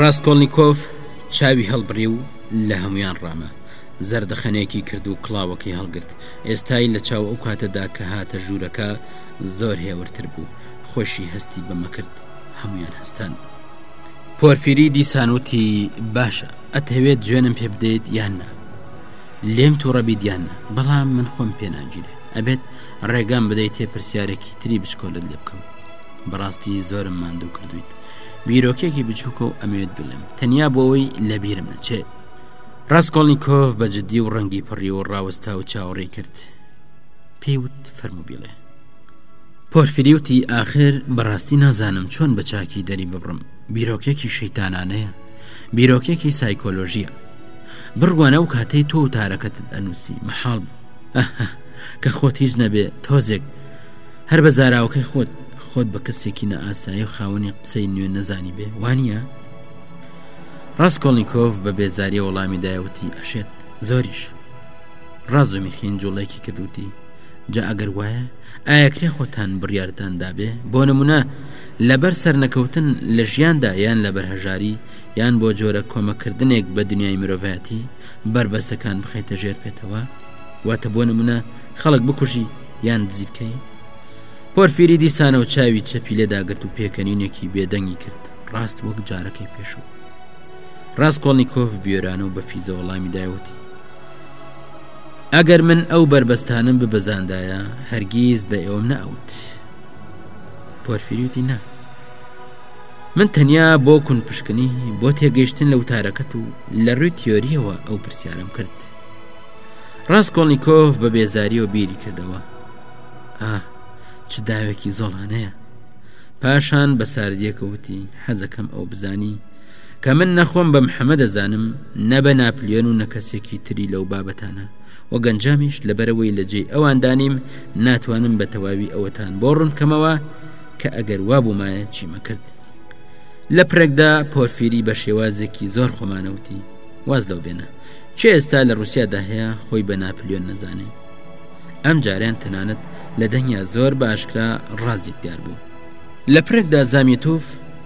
ڕاستکۆلنییکۆف چاوی هەڵبڕی و لە هەموان ڕامە زەردەخەنەیەکی کرد و کڵاوەکەی هەڵگرت ئێستای لە چاو ئەو کاتەدا کە هاتە ژوورەکە زۆر هێورتر بوو خۆشی هەستی بەمەکرد هەموان هەستان پۆرفری دیسانوتی باشە ئەتەوێت جوێنم پێ بدەیت یان نا لێم تووڕە بیت یان نا بەڵام من خۆم پێناگیرێت ئەبێت ڕێگام بدەیت تێ پرسیارێکی تری بچکۆلت لێ بکەم بەڕاستی زۆرم ماندوو کردویت بیرۆکێکی بچووکە و ئەمەوێت بلم تەنیا بۆەوەی لە بیرم نەچێت ڕاستکۆڵنی کۆف بە جددی و ڕەنگی پڕی و ڕاوەستا و چاوەڕێ کرد پێیوت فەرموبیڵێ پۆرفریوتی ئاخر بەڕاستی نازانم چۆن بە چاکی دەری ببڕم بیرۆکێکی شەیتانانەیە بیرۆکێکی سایکۆلۆژیە بڕوانە و کاتەی تۆ و تارەکەتت ئەنووسی مەحاڵ بوو ئەهە کە خۆت هیچ نەبێ تۆزێک هەر بە زاراوەکەی خۆت خۆت بە کەسێکی نەئاسایی و خاوەنی قسەی نوێ نەزانی بێ وانە؟ ڕاستکۆڵنییکۆف بە بێزاری وەڵامی دایوتی ئەشێت زۆریش ڕازومی خین جوڵێکی کردوتی جا ئەگەر وایە ئایەکرێ خۆتان بڕیارتان دابێ بۆ نمونە لەبەر سەرنەکەوتن لە ژیاندا یان لەبەر هەژاری یان بۆ جۆرە کۆمەکردنێک بە دنیای مرۆڤەتی بربەستەکان بخیتە ژێر پێتەوە واتە بۆ نمونە خەڵک بکوژی یان دزی بکەی پۆرفیری دیسانە و چاوی چەپی لێداگرت و پێکەنینێکی بێدەنگی کرد ڕاست وەک جارەکەی پێشوو ڕاستکۆڵنییکۆف بیێرانە و بە فیزە وەڵامی داوتی ئەگەر من ئەو بەربەستانم ببەزاندایە هەرگیز بە ئێوەم نەوت پۆرفیریوتی نا من تەنیا بۆ کون پشکنی بۆ تێگەیشتن لە وتارەکەت و لە ڕووی تیۆریەوە ئەو پرسیارم کرد ڕاستکۆڵنییکۆف بە بێزاری و بیری کردەوە ئا چ داوێکی زۆڵانەیە پاشان بە ساردیەکەوتی حەزەکەم ئەو بزانی کە من نە خۆم بە محەمە دەزانم نە بە ناپلیۆن و نەکەسێکی تری لەو بابەتانە و گەنجامیش لەبەرەوەی لە جێی ئەوان دانیم ناتوانم بە تەواوی ئەوەتان بۆ ڕوونکەمەوە کە ئەگەر وابوومایە چیمە کرد لە پرێکدا پۆرفیری بە شێوازێکی زۆر خۆمانەوتی واز لەو بێنە چێ ئێستا لە رووسیادا هەیە خۆی بە ناپلیۆن نەزانێ ئەم جاریان تەنانەت لە دەنگیا زۆر باشکرا ڕازێک دیار بوو لە پرێکدا زامیتوف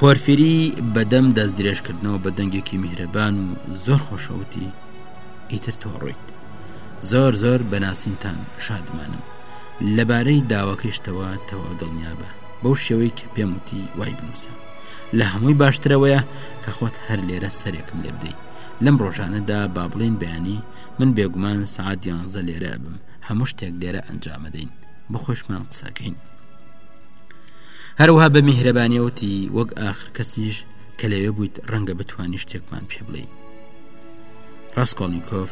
پۆرفیری بەدەم دەست درێژکردنەوە بە دەنگێکی میهرەبان و زۆر خۆشەوتی ئیتر تۆڕیت زۆر زۆر بەناسینتان شادمانم لەبارەی داواکەشتەوە تەوا دڵنیابە بەو شێوەی کە پێم وتی وای بنووسە لە هەمووی باشترەوەیە کە خۆت هەر لێرە سەرێکم لێ بدەیت لەم ڕۆژانەدا با بڵین بەیانی من بێگومان سعات یانزە لێرە بم هەموو شتێک لێرە ئەنجامەدەین بە خۆشمان قسەکەین هەروها بە میهرەبانیەوتی وەک ئاخر کەسیش کە لەوێ بوویت ڕەنگە بتوانانی شتێکمان پێ بڵێ ڕاستکۆڵنییکۆف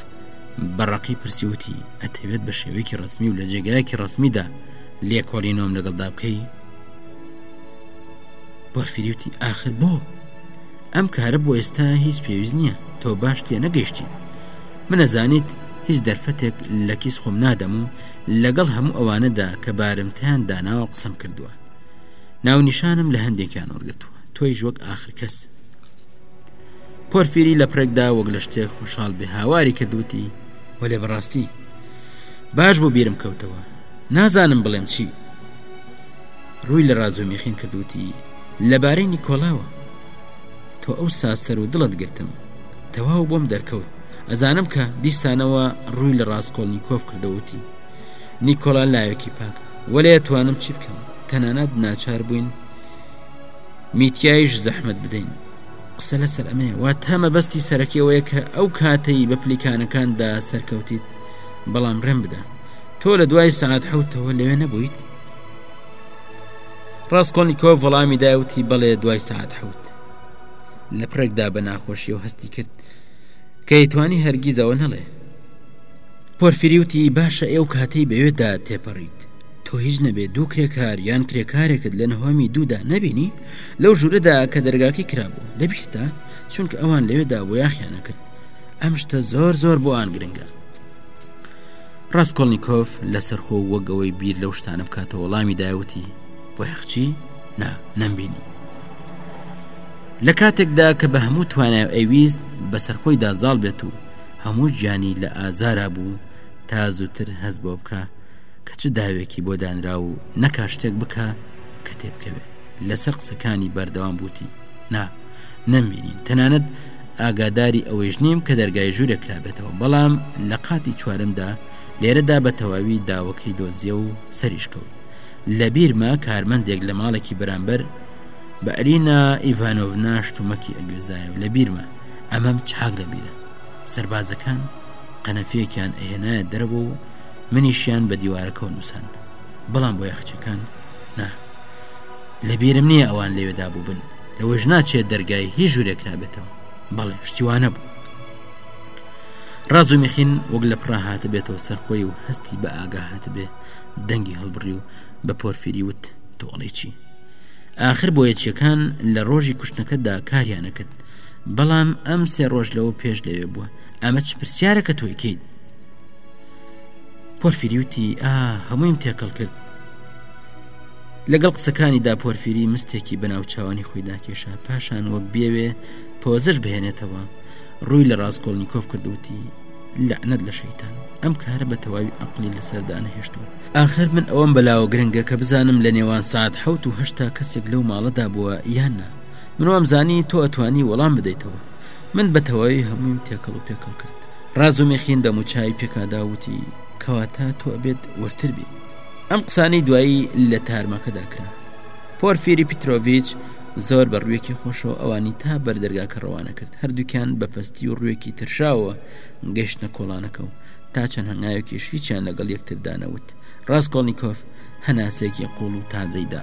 بەڕقی پرسیوتی ئەتەوێت بە شێوەیەکی ڕسمی و لە جێگایەکی ڕسمیدا لێکۆڵی نۆم لەگەڵدا بکەی بۆرفریوتی ئاخر بۆ ئەم کارە بۆ ئێستا هیچ پێویست نییە تۆ باش تێ نەگەشتی منەزانیت هیچ دەرفەتێک لە کیس خۆم نادەم و لەگەڵ هەموو ئەوانەدا کە بارمتەیان داناوە قسەم کردووە ناونیشانم لە هەندێکیان وەرگتووە تۆیش وەک ئاخر کەس پۆرفیری لە پرێکدا وەک لە شتێک خۆشحاڵ بێ هاواری کردوتی وەێ بەڕاستی باش بۆ بیرم کەوتەوە نازانم بڵێم چی ڕووی لە ڕازۆمیخین کردوتی لەبارەی نیکۆلاوە تۆ ئەوسا سەر و دڵت گرتم تەواو بۆم دەرکەوت ئەزانم کە دیسانەوە ڕووی لە ڕاستکۆڵنی کۆف کردەوتی نیکۆلا لاوێکی پاک وەلێ توانم چی بکەم تەنانەت ناچار بووین میتیایش زەحمت بدەین قسە لەسەر ئەمەیە وا تا مەبەستی سەرەکیەوەیە کە ئەو کاتەی بە پلیکانەکاندا سەرکەوتیت بەڵام ڕێم بدە تۆ لە دوای سعات حوتەوە لەوێ نەبوویت ڕاسکۆلنیکۆف وەڵامی دای وتی بەڵێ دوای سعات حوت لە پرێکدا بە ناخۆشی و هەستی کرد کە یتوانی هەرگیزەوە نەڵێ پۆرفریوتی باشە ئێو کاتەی بەوێدا تێپەڕیت تۆ هیچ نەبێت دوو کرێکار یان کرێکارێکت لە نهۆمی دوودا نەبینی لەو ژوورەدا کە دەرگاکەی کرابوو لە بیستە چونکە ئەوان لەوێدا بۆ یاخیانە کرد ئەم شتە زۆر زۆر بۆ ئان گرنگە ڕاسکۆڵنیکۆف لەسەرخۆ وەک ئەوەی بیر لەو شتانە بکاتە وەڵامی داوتی بۆ یخچی نا نەمبینی لە کاتێکدا کە بە هەموو توانای ئەویست بەسەرخۆی دازاڵ بێت و هەموو گیانی لە ئازارا بوو تا زووتر هەز بۆ بکە کە چ داوێکی بۆ دانرا و نەکا شتێک بکە کە تێبکەوێت لەسەر قسەکانی بەردەوام بوتی نا نەمبینین تەنانەت ئاگاداری ئەوەیش نیم کە دەرگای ژوورێ کرابێتەوە بەڵام لە قاتی چوارمدا لێرەدا بە تەواوی داوەکەی دۆزیە و سەریش کەوت لە بیرمە کارمەندێک لە ماڵێکی بەرامبەر بە ئەلینا ئیڤانۆڤنا شتومەکی ئەگوێزایە و لە بیرمە ئەمەم چاک لە بیرە سربازەکان قەنەفیەکیان ئەهێنایە دەرەوە و منیشیان بە دیوارەکە و نووسان بەڵام بۆ یاخچەکان نا لە بیرم نییە ئەوان لەوێدا بووبن لەوەش ناچێت دەرگای هیچ ژورێک کرابێتەوە بەڵێ شتیوانە بوو ڕاز و میخین وەک لە پڕا هاتە بێتەوە سەرخۆی و هەستی بە ئاگا هاتبێ دەنگی هەڵبڕی و بە پۆرفیری وت تۆڵی چی آخر بۆ یەکەکان لە ڕۆژی کوشتنەکەدا کاریانە کرد بەڵام ئەم سێ ڕۆژ لەوە پێش لەوێ بووە ئەمە چ پرسیارەکە تۆیکەیت پۆرفیریوتی ئا هەموویم تێکەڵ کرد لەگەڵ قسەکانیدا پۆرفیری مستێکی بەناو چاوانی خۆی داکێشا پاشان وەک بێوێ پۆزش بهێنێتەوە ڕووی لە ڕاستکۆڵنییکۆف کردوتی لەعنەت لە شەیتان ئەم کارە بە تەواوی ئەقلی لەسەردا نەهێشتووە ئاخر من ئەوەم بەلاوە گرنگە کە بزانم لە نێوان سعات حوت و هەشتا کەسێک لەو ماڵەدا بووە یان نا منوام زانی تۆ ئەتوانی وەڵام بدەیتەوە من بە تەواوی هەمووی تێکەڵ و پێکەڵ کرد ڕازومێخین دەموچوی پێکاداوتی کەواتە تۆ ئەبێت وەرتر بی ئەم قسانەی دوایی لە تارمەکەدا کرا پۆرفیری پیتۆڤچ زۆر بە ڕوێکی خۆشەوە ئەوانی تا بەردەرگاکە ڕەوانە کرد هەردووکیان بە پەستی و ڕوێکی ترشاوە گەشتە کۆڵانەکە و تا چەند هەنگاوێکیش هیچیان لەگەڵ یەکتردانەوت ڕاستکۆڵنییکۆف هەناسێکی قوڵ و تازەیدا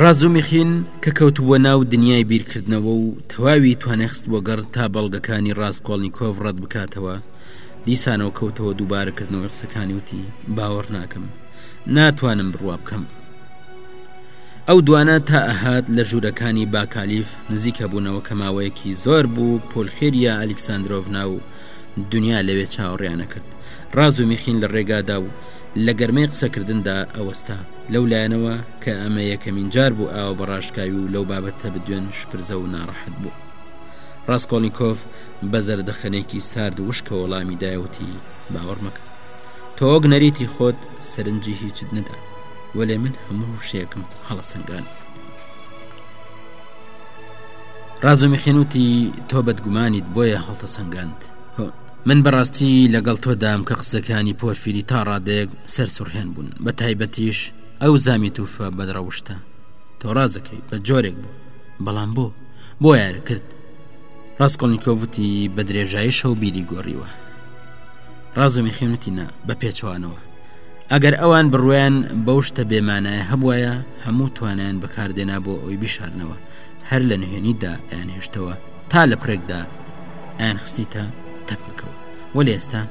ڕازومیخین کە کەوتبووە ناو دنیای بیرکردنەوە و تەواوی توانیخستبوەگەڕ تا بەڵگەکانی ڕاسکۆڵنیکۆڤ ڕەتبکاتەوە، دیسانەوە کەوتەوە دووبارەکردنەوەی قسەکانی وتی، باوەڕناکەم. ناتوانم بڕوابکەم. ئەو دوانە تا ئەهات لە ژوورەکانی باکالیف نزیکەبوونەوە کە ماوەیەکی زۆر بوو پۆلخێریا ئەلیکساندرۆڤنا و دنیا لەوێ چاوەڕیانەکرد. ڕازومیخین لە ڕێگادا و لە گەرمەی قسەکردندا ئەوەستا. لەو لایەنەوە کە ئەمە یەکەمین جار بوو ئاوە بە ڕاشکاوی و لەو بابەتە بدوێن شپرزە و ناڕەحەت بوو ڕاستکۆڵنییکۆف بە زەردەخەنێکی سارد وشکە وەڵامی دایوتی باوەڕ مەکە تۆک نەریتی خۆت سەرنجی هیچت نەدا وەلێ من هەموو شتێکم هەڵە سنگان ڕازومی خێنوتی تۆ بەدگومانیت بۆیە هەڵتە سەنگاند من بەڕاستی لەگەڵ تۆدام کە قسەکانی پۆرفیری تا ڕادەیەک سەرسوڕهێن بوون، بە تایبەتیش ئەو زامیتوفە بەدڕەوشتە. تۆ ڕازەکەی بە جۆرێک بوو، بەڵام بۆ؟ بۆ یارە کرد؟ ڕاسکۆڵنیکۆڤ وتی بە درێژایی شەو بیری گۆڕیوە. ڕازومیخین وتی نا، بە پێچەوانەوە. ئەگەر ئەوان بڕوایان بەو شتە بێمانایە هەبوایە، هەموو توانایان بەکاردێنا بۆ ئەوی بیشارنەوە، هەر لە نهێنیدا ئەیانهێشتەوە تا لە پڕێکدا ئەیان خستیتە تەپکەکەوە وەلی ئێستا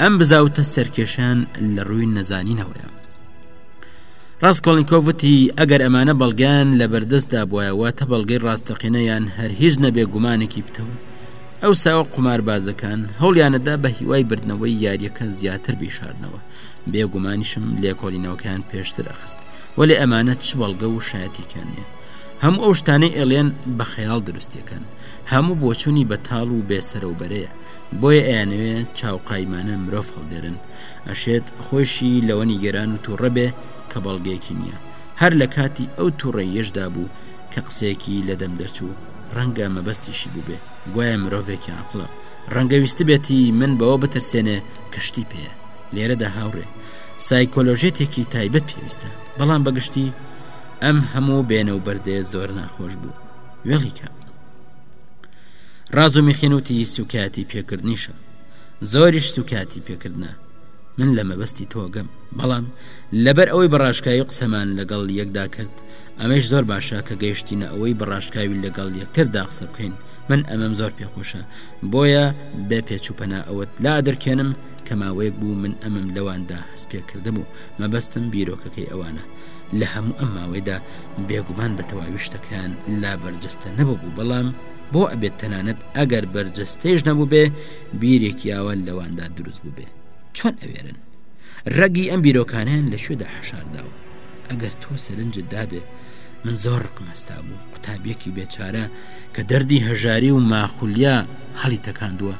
ئەم بزاوتە سەرکێشان لە ڕووی نەزانینەوەیە ڕاستکۆڵنیکۆڤتی ئەگەر ئەمانە بەڵگیان لە بەردەستدا بواەوە تە بەڵگەی ڕاستەقینەیان هەر هیچ نەبێ گومانێکی بتەو ئەو ساوە قوماربازەکان هەوڵیانەدا بە هیوای بردنەوەی یاریەکە زیاتر بیشارنەوە بێگومانیشم لێکۆلینەوەکەیان پێشتر ئەخست وەێ ئەمانە چ بەڵگە و شایەتێکیان نیە هەموو ئەو شتانەی ئێڵێن بە خەیاڵ دروستەکەن هەموو بۆچوونی بەتاڵ و بێ سەرەو بەرەیە بۆیە ئەیانەوێ چاو قایمانە مرۆڤ هەڵدێرن ئەشێت خۆیشی لەوە نیگەران و توڕە بێ کە بەڵگەیەکی نیە هەر لە کاتی ئەو توڕەییەشدا بوو کە قسەیەکی لە دەم دەرچوو ڕەنگە مەبەستیشی بووبێ گوایە مرۆڤێکی عاقڵە ڕەنگە ویستبێتی من بەوە بترسێنێ کە شتی پێیە لێرەدا هاوڕێ سایکۆلۆژێتێکی تایبەت پێویستە بەڵام بەگشتی ئەم هەموو بێنە و بەردێ زۆر ناخۆش بوو وێڵیکە ڕاز و میخێنوتی سوکایەتی پێکردنیشە زۆریش سوکاتی پێکردە من لە مەبەستی تۆگەم بەڵام لەبەر ئەوەی بەڕاشکاوی قسەمان لەگەڵ یەکدا کرد ئەمەش زۆر باشە کە گەیشتینە ئەوەی بەڕاشکاوی لەگەڵ یەکتردا قسە بکەین من ئەمەم زۆر پێخۆشە بۆیە بە پێچوپەنا ئەوەت لا دەرکێنم کە ماوەیەک بوو من ئەمەم لەواندا هەست پێکردم و مەبەستم بیرۆکەکەی ئەوانە لە هەموو ئەم ماوەیدا بێگومان بە تەواوی شتەکان لا بەرجەستە نەببوو بەڵام بۆ ئەبێت تەنانەت ئەگەر بەرجەستەیش نەبوو بێ بیرێکی یاوە لەواندا دروست بوو بێ چۆن ئەوێرن ڕەگی ئەم بیرۆکانیان لە شوێدا حەشاردا و ئەگەر تۆ سەرنجت دابێ من زۆر ڕقمەستا بوو قوتابیەکی بێچارە کە دەردی هەژاری و ماخولیا هەڵی تەکاندووە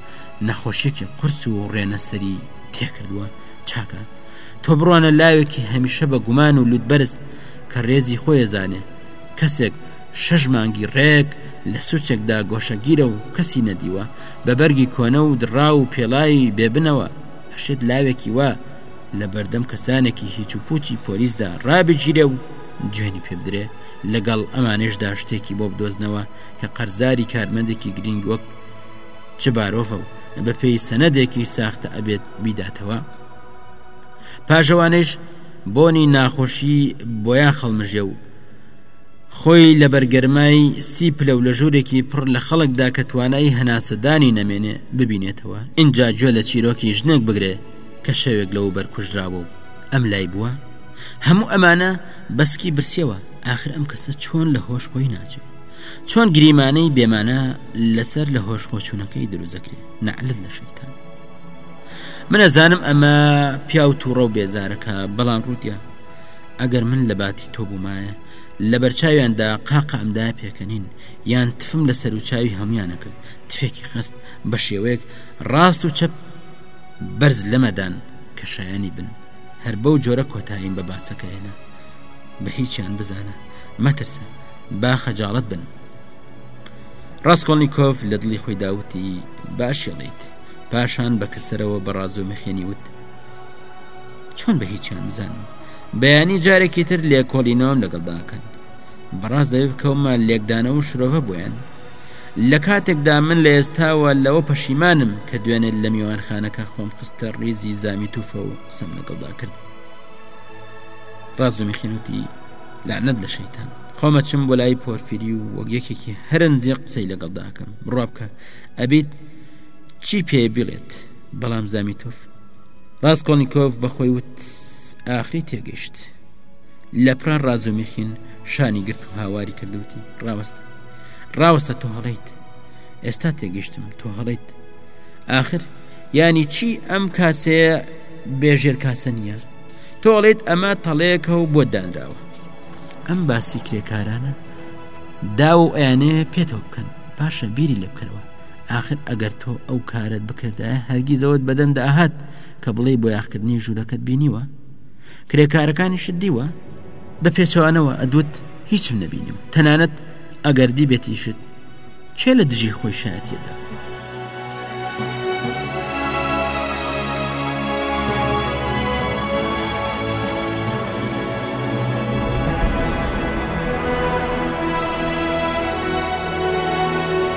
نەخۆشیەکی قرس و ڕێنەسەری تێکردووە چاکە تۆ بڕوانە لاوێکی هەمیشە بە گومان و لوتبەرز کە رێزی خۆی ئەزانێ کەسێک شەش مانگی ڕێک لە سوچێکدا گۆشەگیرە و کەسی نەدیوە بە بەرگی کۆنە و دڕا و پێڵاوی بێبنەوە ئەشێت لاوێکی وا لە بەردەم کەسانێکی هیچ و پوچی پۆلیسدا ڕابگیرێ و جوێنی پێ بدرێ لەگەڵ ئەمانێشدا شتێکی بۆ بدۆزنەوە کە قەرزاری کارمەندێکی گرنگ وەک چ بارۆڤە و بەپێی سەنەدێکی ساختە ئەبێت بیداتەوە پاژەوانێش بۆنی ناخۆشیی بۆیاخ هەڵمژێ و خۆی لە بەرگەرمای سی پلە و لە ژوورێکی پڕ لە خەڵکدا کە توانای هەناسەدانی نەمێنێ ببینێتەوە ئینجا گوێ لە چیرۆکی ژنێک بگرێ کە شەوێک لەو بەر کوژراوە و ئەم لای بووە هەموو ئەمانە بەسکی برسیەوە ئاخر ئەم کەسە چۆن لە هۆش خۆی ناچێ چۆن گریمانەی بێمانە لەسەر لە هۆش خۆچوونەکەی دروزەکرێ نەعلت لە شەیتان من ئەزانم ئەمە پیاو تووڕە و بێزارەکە بەڵام ڕوتە ئەگەر من لە باتی تۆ بوومایە لە بەرچاویاندا قاقە ئەمدا پێکەنین یان تفم لە سەر و چاوی هەمویانە کرد تفێکی خست بە شێوەیەک ڕاست و چەپ بەرز لەمەدان کە شایانی بن هەر بەو جۆرە کۆتاییم بە باسەکە هێنا بە هیچیان بزانە مەترسە با خەجاڵت بن ڕاستکۆڵنییکۆف لە دڵی خۆی داوتی باشڵیت پاشان بە کەسەرەوە بە ڕازۆمەخێنی وت چۆن بە هیچیان بزانم بەیانی جارێکی تر لێکۆڵینەوەم لەگەڵداکەن بەڕاست دەوێت بکەومە لێکدانەوە شرۆڤە بۆیان لە کاتێکدا من لە ئێستاوە لەوە پەشیمانم کە دوێنێت لە میوانخانەکە خۆم خستە ڕیزی زامی تووفە و قسم لەگەڵدا کرد ڕازومی خێنوتی لەعنەت لە شەیتان خۆمەچم بۆ لای پۆرفری و وەک یەکێکی هەرنجێ قسەی لەگەڵداکەم بڕابکە ئەبیت چی پێ بڵێت بەڵام زامی تۆف ڕاستکۆنییکۆف بەخۆی وت ئاخری تێگەشت لە پران ڕازومیخین شانی گرت و هاواری کردوتی ڕاوەستە ڕاوەستە تۆ هەڵیت ئێستا تێگەشتم تۆ هەڵیت آخر ینی چی ئەم کاسەیە بێژێر کاسە نییە تۆڵێت ئەمە تەڵەیەکە و بۆ دانراوە ئەم باسی کرێکارانە داو و ئەیانێ پێتەوە بکەن پاشە بیری لێ بکەنەوە ئاخر ئەگەر تۆ ئەو کارت بکردایە هەرگیز ئەوت بەدەم داهات کە بڵێ بۆ یاخکردنی ژوورەکەت بینیوە کرێکارەکانیشت دیوە بە پێچوانەوە ئەدوت هیچم نەبینی و تەنانەت ئەگەر دیبێتیشت کێ لە دژی خۆی شایەتێدا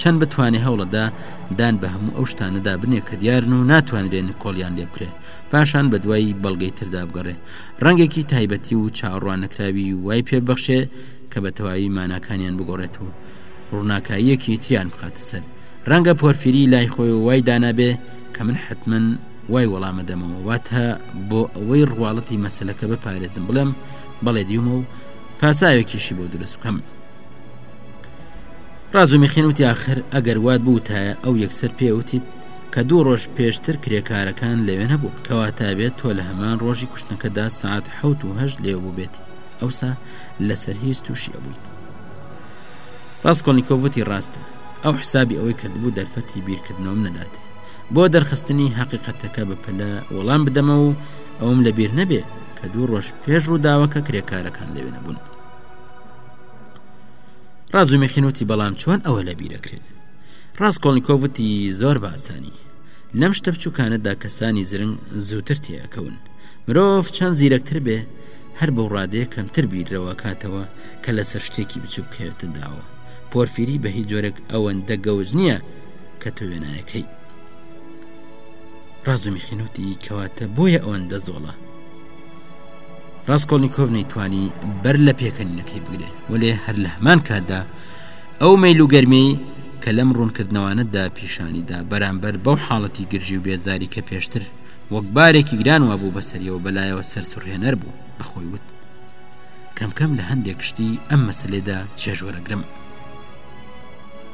چەند بتوانێ هەوڵەدا دان بە هەموو ئەو شتانەدا بنێ کە دیارن و ناتوانرێن نکۆڵیان لێ بکرێ پاشان بە دوای بەڵگەی تردا بگەڕێ ڕەنگێکی تایبەتی و چاڕوان نەکراوی وای پێ بەخشێ کە بە تەواوی ماناکانیان بگۆڕێت و ڕووناکاییەکی تریان بخاتە سەر ڕەنگە پۆرفیری لای خۆی و وای دانابێ کە من حتمما وای وەڵامە دەمەوە واتە بۆ ئەوەی ڕواڵەتی مەسلەکە بپارێزم بڵێم بەڵێ دیومە و پاساوێکیشی بۆ دروست بکەم ڕازومی خێنوتی آخر ئەگەر وات بوتایە ئەو یەکسەر پێوتیت کە دوو ڕۆژ پێشتر کرێکارەکان لەوێ نەبوون کەواتە بێت تۆ لە هەمان ڕۆژی کوشتنەکەدا سعات حوت و هەش لێو بووبێتی ئەوسا لەسەر هیچ تووشی ئەبوویت ڕاستکۆنییکۆڤەتی ڕاستە ئەو حسابی ئەوەی کردبوو دەرفەتی بیرکردنەوەم نەداتێ بۆ دەرخستنی حەقیقەتەکە بە پەلە وەڵام بدەمە و ئەوم لەبیر نەبێ کە دوو ڕۆژ پێش ڕووداوەکە کرێکارەکان لەوێ نەبوون ڕازومێخین وتی بەڵام چۆن ئەوە لە بیرەکرێت ڕاستکۆڵنییکۆڤ وتی زۆر بە ئاسانی لەم شتە بچووکانەدا کەسانی زرنگ زووتر تێەکەون مرۆڤ چەند زیرەکتر بێ هەر بۆ ڕادێ کەمتر بیرەوە کاتەوە کە لەسەر شتێکی بچوو بکەوێتە داوە پۆرفیری بە هیچ جۆرێک ئەوەندە گەوج نییە کە تۆ وێنایەکەی ڕازومی خینوتی کەواتە بۆیە ئەوەندە زۆڵە ڕاستکۆلنییکۆڤ نەیتوانی بەر لە پێکەنینەکەی بگرێ وەێ هەر لە هەمان کاتدا ئەو میل و گەرمی کە لەم ڕوونکردنەوانەدا پیشانیدا بەرامبەر بەو حاڵەتی گرژی و بێزاری کە پێشتر وەک بارێکی گران وابوو بەسەریەوە بەلایەوە سەرسوڕهێنەر بوو بەخۆی وت کەمکەم لە هەندێک شتی ئەم مەسلێدا چێژوەرەگرم.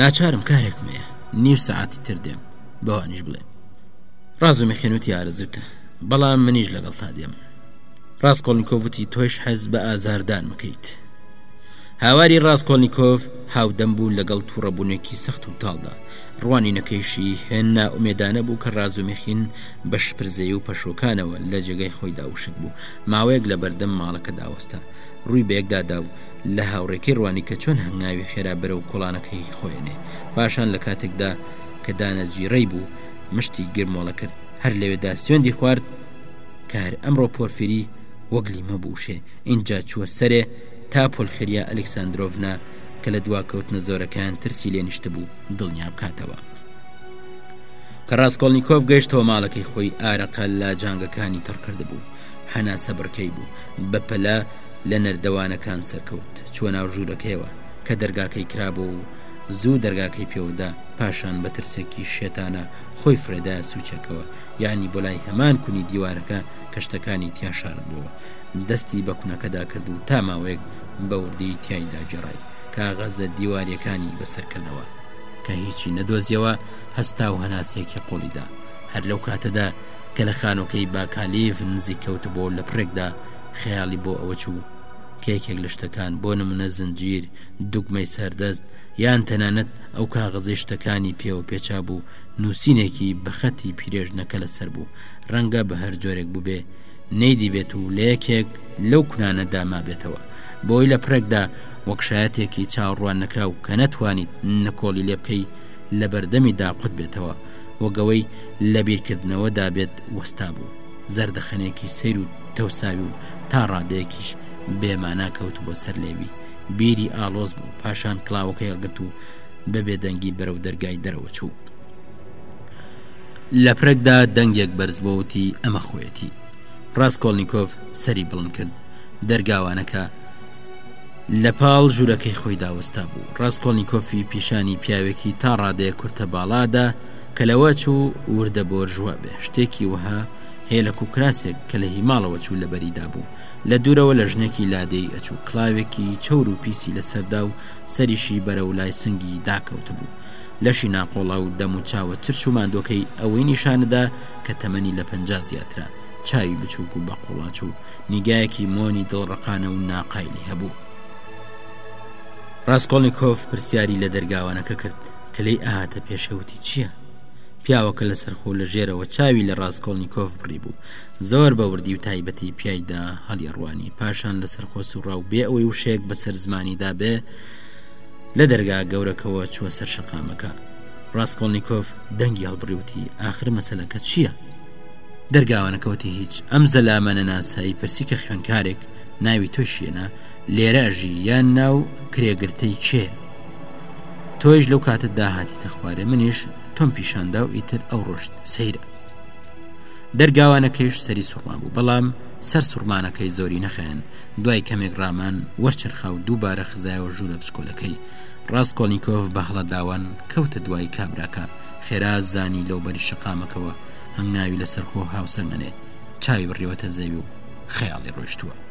ناچارم کارێکم هەیە نیو سەعاتی تر دێم بەوانیش بڵێ ڕازومی خێنوتی ئارزوتە بەڵام منیش لەگەڵ تا دێم ڕاستکۆلنکۆڤتی تۆش حەز بە ئازاردان بکەیت هاواری ڕاستکۆلنیکۆڤ هاودەم بوو لەگەڵ تووڕەبوونێکی سەخت و تاڵدا ڕوانی نەکەیشی هێننا ئومێدانە بوو کە ڕازومیخین بە شپرزەی و پەشۆکانەوە لە جێگای خۆیدا وشک بوو ماوەیەک لە بەردەم ماڵەکە داوەستا ڕووی بەیەکدادا و لە هاوڕێکەی ڕوانی کە چۆن هەنگاوی خێرا بەرەو کۆڵانەکەی خۆیەنێ پاشان لە کاتێکدا کە دانە جیڕەی بوو مشتی گرمۆڵە کرد هەر لەوێدا سوێندی خوارد کە هەر ئەمڕۆ پۆرفری وەک لیمە بووشێ ئینجا چووە سەرێ تا پۆلخریا ئەلکسسانندۆڤنا کە لە دواکەوتنە زۆرەکان ترسی لێ نیشت بوو دڵنیا بکاتەوە کە ڕاستکۆلنییکۆف گەشتەوە ماڵەکەی خۆی ئارەقە لە جانگەکانی تڕکرد بوو هەناسە بڕکەی بوو بەپەلە لە نەردەوانەکان سەرکەوت چووە ناو ژوورەکەیەوە کە دەرگاکەی کرابوو و زوو دەرگاکەی پێوەدا پاشان بە ترسێکی شێتانە خۆی فرێدایە سوچێکەوە یانی بۆ لای هەمان کونی دیوارەکە کە شتەکانی تیا شارد بووە دەستی بە کونەکەدا کرد و تا ماوەیەک بە وردی تایدا گێڕای کاغەزە دیواریەکانی بەسەر کردەوە کە هیچی نەدۆزیەوە هەستا و هەناسێکی قوڵیدا هەر لەو کاتەدا کە لە خانۆکەی باکالیف نزیک کەوتبوو لە پرێکدا خەیاڵی بۆ ئەوە چوو کە یەکێک لە شتەکان، بۆ نموونە زنجیر، دوگمەی سەردەست، یان تەنانەت ئەو کاغەزەی شتەکانی پێوە پێچابوو، نووسینێکی بە خەتی پیرێژنەکە لەسەر بوو، ڕەنگە بە هەر جۆرێک بووبێ، نەیدیبێت و لە یەکێک لەو کونانەدا مابێتەوە، بۆی لە پڕێکدا وەک شایەتێکی چاوڕوان نەکراو کە نەتوانیت نکۆڵی لێ بکەی، لە بەردەمیدا قوت بێتەوە و گەوەی لە بیرکردنەوەدا بێت وەستابوو، زەردەخەنەیەکی سەیر و. تەوساوی و تا ڕادەیەکیش بێ مانا کەوتبووە سەر لێوی بیری ئاڵۆز بوو پاشان کڵاوەکەی هەڵگرت و بە بێدەنگی بەرەو دەرگای دەرەوە چوو لە پرێکدا دەنگێک بەرز بۆوتی ئەمە خۆیەتی ڕاستکۆلنییکۆف سەری بڵند کرد دەرگاوانەکە لە پاڵ ژوورەکەی خۆی داوەستا بوو ڕاستکۆلنییکۆفی پیشانی پیاوێکی تا ڕادەیە کورتە باڵادا کە لەوە چوو وردە بۆرژوا بێ شتێکی وەها هێلەک و کراسێک کە لە هی ماڵەوە چوو لەبەریدا بوو، لە دوورەوە لە ژنێکی لادێی ئەچوو، کڵاوێکی چەور و پیسی لە سەردا و سەریشی بەرەو لای سنگی دا کەوتبوو. لەشی ناقۆڵا و دەم و چاوە ترش و ماندووەکەی ئەوەی نیشاندا کە تەمەنی لە پەنجا زیاترە، چاوی بچووک و بە قوڵاچ و نیگایەکی مۆنی دڵڕەقانە و ناقایلی هەبوو. ڕاسکۆڵنیکۆف پرسیاری لە دەرگاوانەکە کرد کە لێی ئەهاتە پێشێ وتی، چییە؟ پیاوەکە لەسەرخۆ لە ژێرەوە چاوی لە ڕاسکۆڵنییکۆف بڕیبوو، زۆر بە وردی و تایبەتی پیایدا هەڵیڕوانی، پاشان لەسەرخۆ سوڕا و بێ ئەوەی وشەیەک بەسەر زمانیدا بێ، لە دەرگا گەورەکەوە چووە سەر شەقامەکە. ڕاسکۆڵنییکۆف دەنگی هەڵبڕی و وتی، ئاخر مەسەلەکە چییە؟ دەرگاوانەکە وتی، هیچ. ئەم زەلامە نەناسەی پرسی کە خوێندکارێک ناوی تۆی شیەنا، لێرە ئەژی یان نا و کرێگرتەی کێیە؟ تۆیش لەو کاتت دا هاتیتە خوارێ منیش تۆم پیشاندا و ئیتر ئەو ڕۆشت سەیرە دەرگاوانەکەیش سەری سوڕما بوو بەڵام سەر سوڕمانەکەی زۆری نەخەن دوای کەمێک ڕامان وەرچەرخا و دووبارە خزایەوە ژوورە بچکۆلەکەی ڕاستکۆلنییکۆف بەهڵە داوان کەوتە دوای کابراکە خێرا زانی لەو بەری شقامەکەوە هەنگاوی لەسەرخۆ هاوسەنگەنێ چاوی بڕیوەتە زەوی و خەیاڵی ڕۆشتووە